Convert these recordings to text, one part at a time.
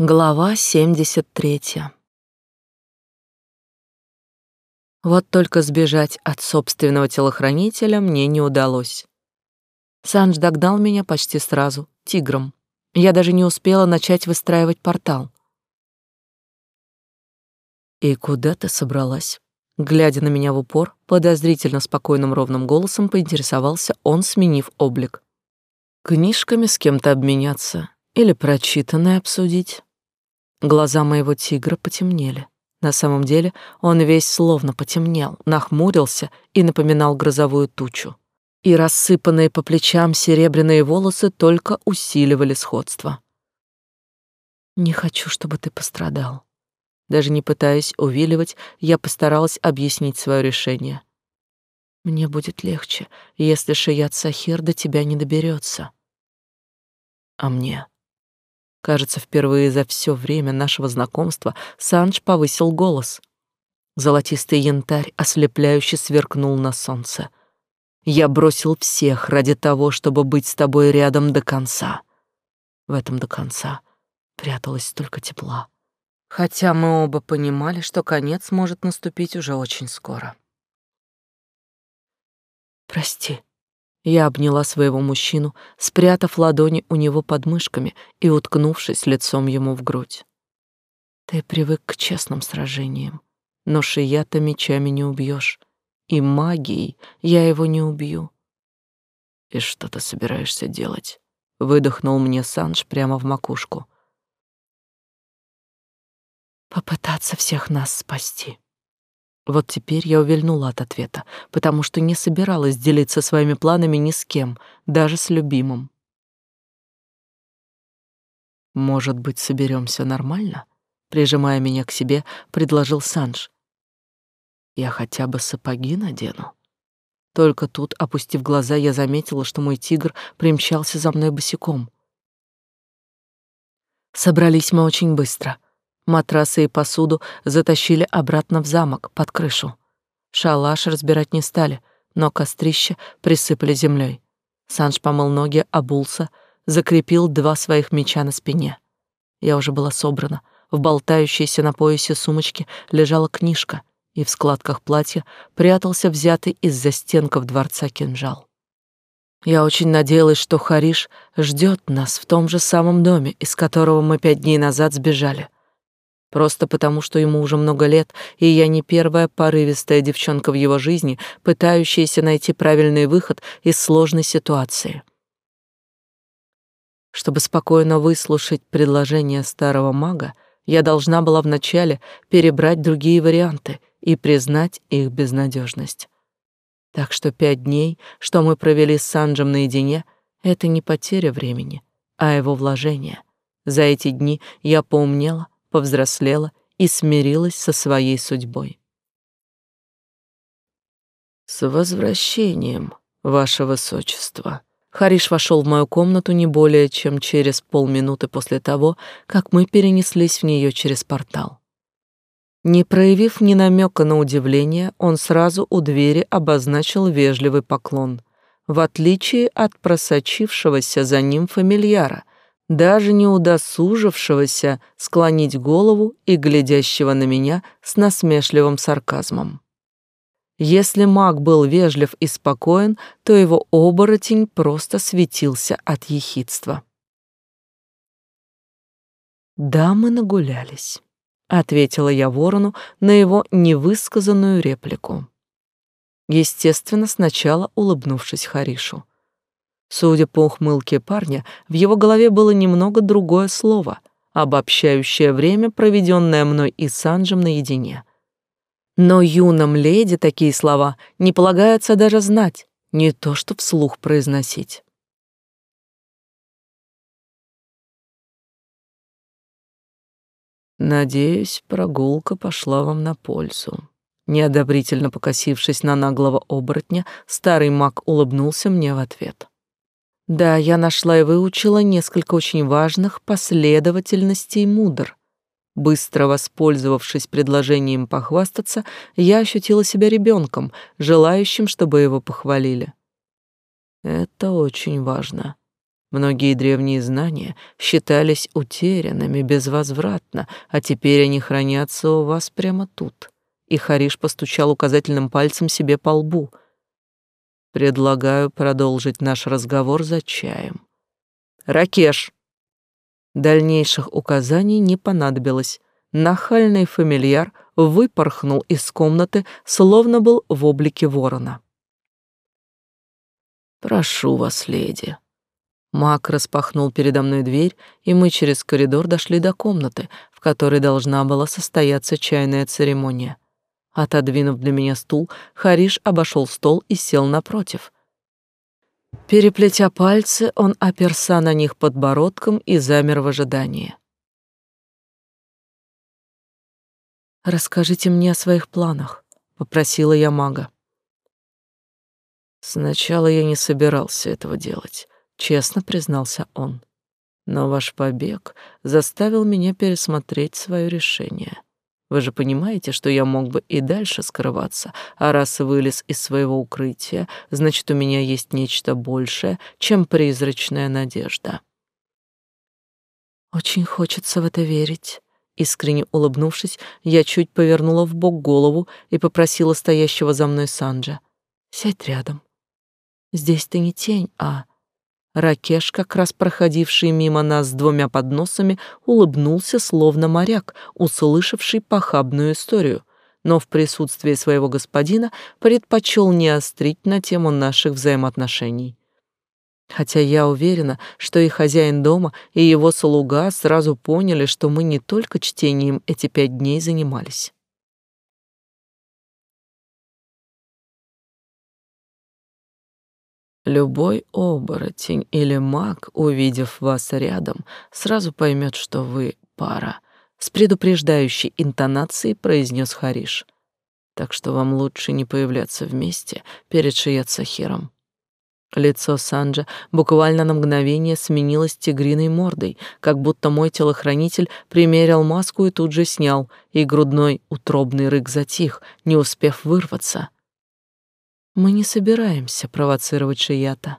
Глава 73. Вот только сбежать от собственного телохранителя мне не удалось. Санж догнал меня почти сразу, тигром. Я даже не успела начать выстраивать портал. «И куда ты собралась?» Глядя на меня в упор, подозрительно спокойным ровным голосом поинтересовался он, сменив облик. «Книжками с кем-то обменяться или прочитанное обсудить?» Глаза моего тигра потемнели. На самом деле он весь словно потемнел, нахмурился и напоминал грозовую тучу. И рассыпанные по плечам серебряные волосы только усиливали сходство. «Не хочу, чтобы ты пострадал». Даже не пытаясь увиливать, я постаралась объяснить свое решение. «Мне будет легче, если Шият Сахир до тебя не доберется. «А мне?» Кажется, впервые за все время нашего знакомства Санж повысил голос. Золотистый янтарь ослепляюще сверкнул на солнце. Я бросил всех ради того, чтобы быть с тобой рядом до конца. В этом до конца пряталось столько тепла. Хотя мы оба понимали, что конец может наступить уже очень скоро. Прости, я обняла своего мужчину, спрятав ладони у него под мышками и уткнувшись лицом ему в грудь. Ты привык к честным сражениям, но шия-то мечами не убьешь, и магией я его не убью. И что ты собираешься делать? Выдохнул мне Санж прямо в макушку. Попытаться всех нас спасти. Вот теперь я увильнула от ответа, потому что не собиралась делиться своими планами ни с кем, даже с любимым. Может быть, соберемся нормально? Прижимая меня к себе, предложил Санж. Я хотя бы сапоги надену. Только тут, опустив глаза, я заметила, что мой тигр примчался за мной босиком. Собрались мы очень быстро — Матрасы и посуду затащили обратно в замок, под крышу. Шалаш разбирать не стали, но кострище присыпали землей. Санж помыл ноги, обулся, закрепил два своих меча на спине. Я уже была собрана. В болтающейся на поясе сумочке лежала книжка, и в складках платья прятался взятый из застенков дворца кинжал. Я очень надеялась, что Хариш ждет нас в том же самом доме, из которого мы пять дней назад сбежали. Просто потому, что ему уже много лет, и я не первая порывистая девчонка в его жизни, пытающаяся найти правильный выход из сложной ситуации. Чтобы спокойно выслушать предложение старого мага, я должна была вначале перебрать другие варианты и признать их безнадежность. Так что пять дней, что мы провели с Санджем наедине, это не потеря времени, а его вложение. За эти дни я поумнела, повзрослела и смирилась со своей судьбой. «С возвращением, ваше высочество!» Хариш вошел в мою комнату не более чем через полминуты после того, как мы перенеслись в нее через портал. Не проявив ни намека на удивление, он сразу у двери обозначил вежливый поклон, в отличие от просочившегося за ним фамильяра, даже не удосужившегося склонить голову и глядящего на меня с насмешливым сарказмом. Если маг был вежлив и спокоен, то его оборотень просто светился от ехидства. «Да, мы нагулялись», — ответила я ворону на его невысказанную реплику. Естественно, сначала улыбнувшись Харишу. Судя по ухмылке парня, в его голове было немного другое слово, обобщающее время, проведенное мной и Санджем наедине. Но юном леди такие слова не полагается даже знать, не то что вслух произносить. Надеюсь, прогулка пошла вам на пользу. Неодобрительно покосившись на наглого оборотня, старый маг улыбнулся мне в ответ. Да, я нашла и выучила несколько очень важных последовательностей мудр. Быстро воспользовавшись предложением похвастаться, я ощутила себя ребенком, желающим, чтобы его похвалили. Это очень важно. Многие древние знания считались утерянными безвозвратно, а теперь они хранятся у вас прямо тут. И Хариш постучал указательным пальцем себе по лбу. Предлагаю продолжить наш разговор за чаем. Ракеш. Дальнейших указаний не понадобилось. Нахальный фамильяр выпорхнул из комнаты, словно был в облике ворона. «Прошу вас, леди». Мак распахнул передо мной дверь, и мы через коридор дошли до комнаты, в которой должна была состояться чайная церемония. Отодвинув для меня стул, Хариш обошел стол и сел напротив. Переплетя пальцы, он оперся на них подбородком и замер в ожидании. «Расскажите мне о своих планах», — попросила я мага. Сначала я не собирался этого делать, честно признался он. Но ваш побег заставил меня пересмотреть свое решение. Вы же понимаете, что я мог бы и дальше скрываться, а раз вылез из своего укрытия, значит, у меня есть нечто большее, чем призрачная надежда. Очень хочется в это верить. Искренне улыбнувшись, я чуть повернула в бок голову и попросила стоящего за мной Санджа: "Сядь рядом. Здесь ты не тень, а Ракеш, как раз проходивший мимо нас с двумя подносами, улыбнулся, словно моряк, услышавший похабную историю, но в присутствии своего господина предпочел не острить на тему наших взаимоотношений. Хотя я уверена, что и хозяин дома, и его слуга сразу поняли, что мы не только чтением эти пять дней занимались. Любой оборотень или маг, увидев вас рядом, сразу поймет, что вы пара. С предупреждающей интонацией произнес Хариш. Так что вам лучше не появляться вместе перед Шият. Лицо Санджа буквально на мгновение сменилось тигриной мордой, как будто мой телохранитель примерил маску и тут же снял, и грудной утробный рык затих, не успев вырваться. Мы не собираемся провоцировать Шията.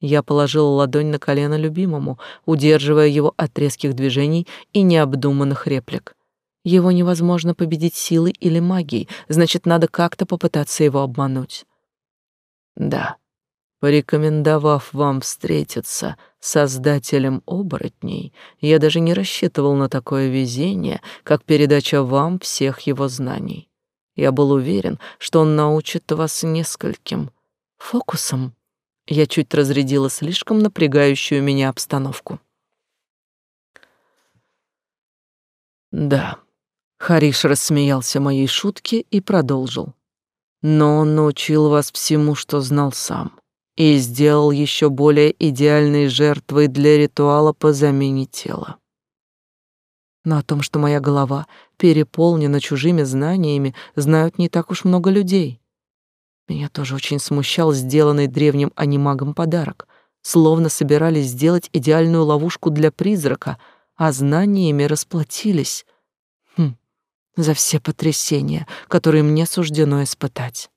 Я положила ладонь на колено любимому, удерживая его от резких движений и необдуманных реплик. Его невозможно победить силой или магией, значит, надо как-то попытаться его обмануть. Да, порекомендовав вам встретиться с создателем оборотней, я даже не рассчитывал на такое везение, как передача вам всех его знаний. Я был уверен, что он научит вас нескольким фокусам. Я чуть разрядила слишком напрягающую меня обстановку. Да. Хариш рассмеялся моей шутке и продолжил. Но он научил вас всему, что знал сам, и сделал еще более идеальной жертвой для ритуала по замене тела но о том, что моя голова переполнена чужими знаниями, знают не так уж много людей. Меня тоже очень смущал сделанный древним анимагом подарок. Словно собирались сделать идеальную ловушку для призрака, а знаниями расплатились. Хм, за все потрясения, которые мне суждено испытать.